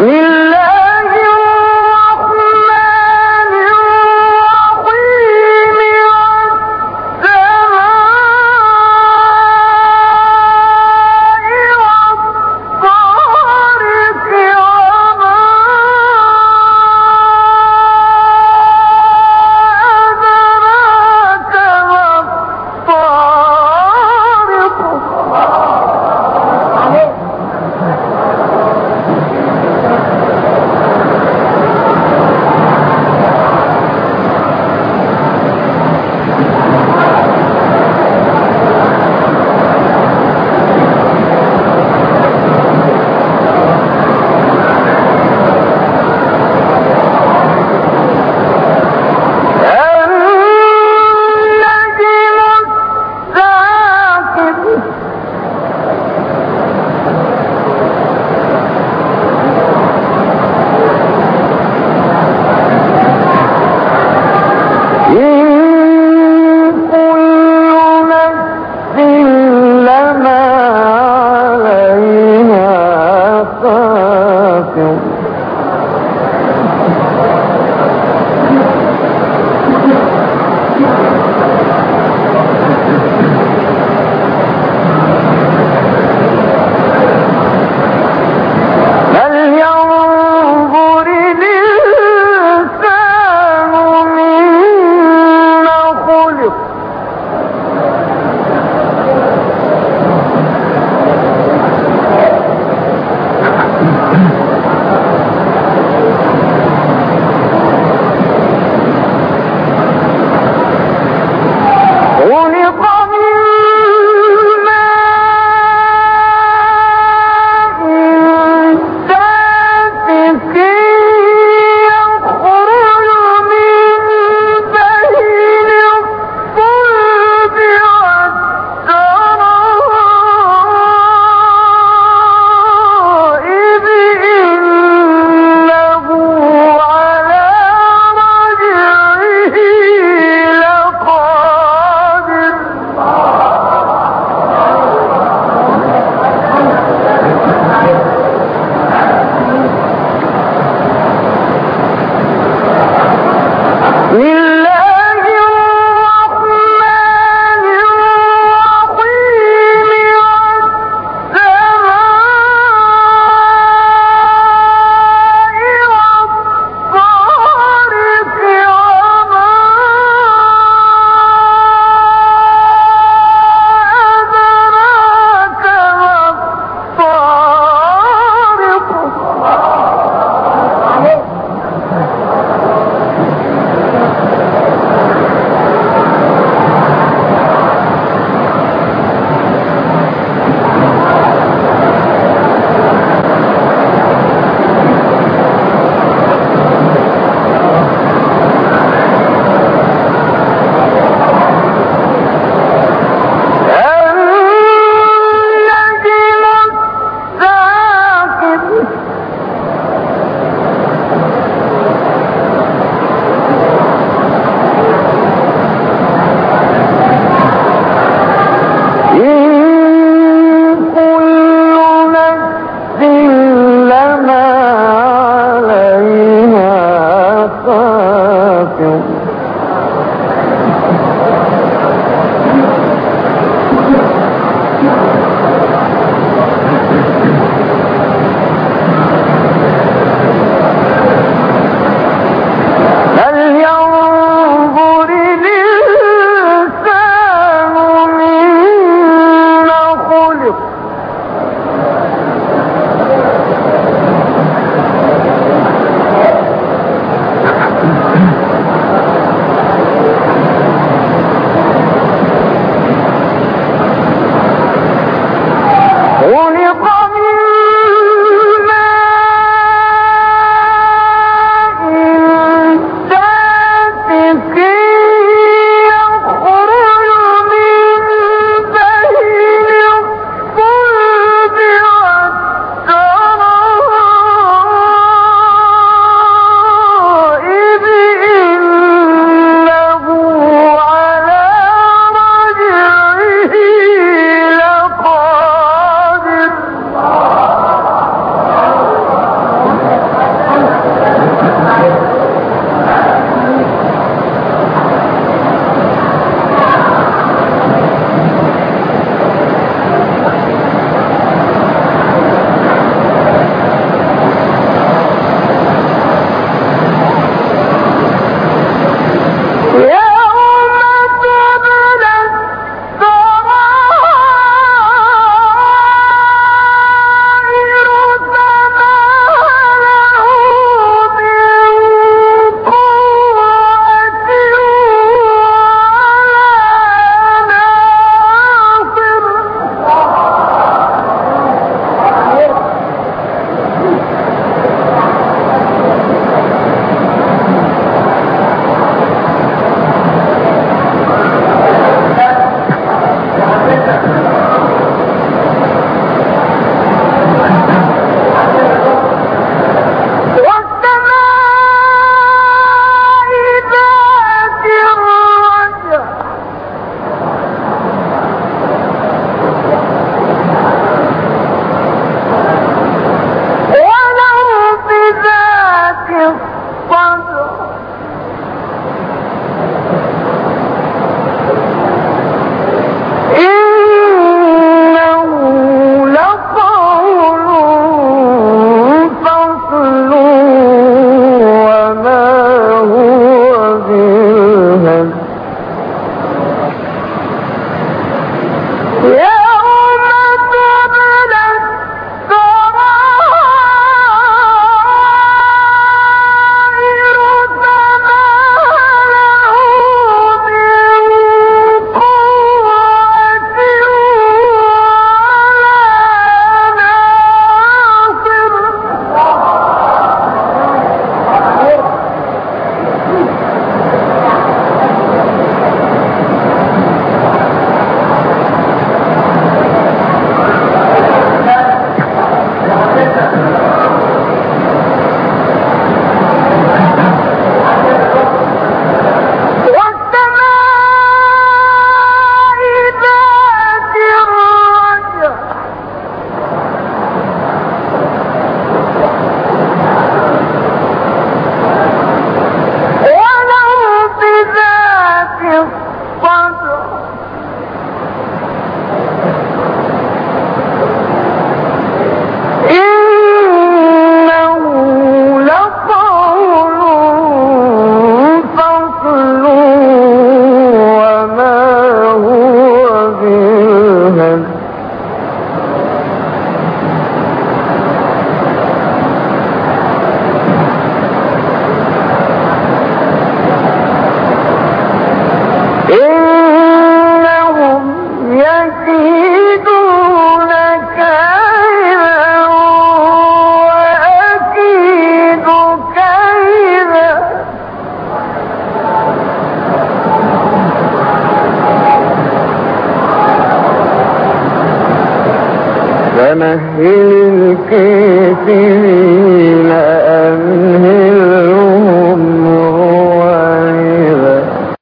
Will Yes فمهل الكافرين أمهل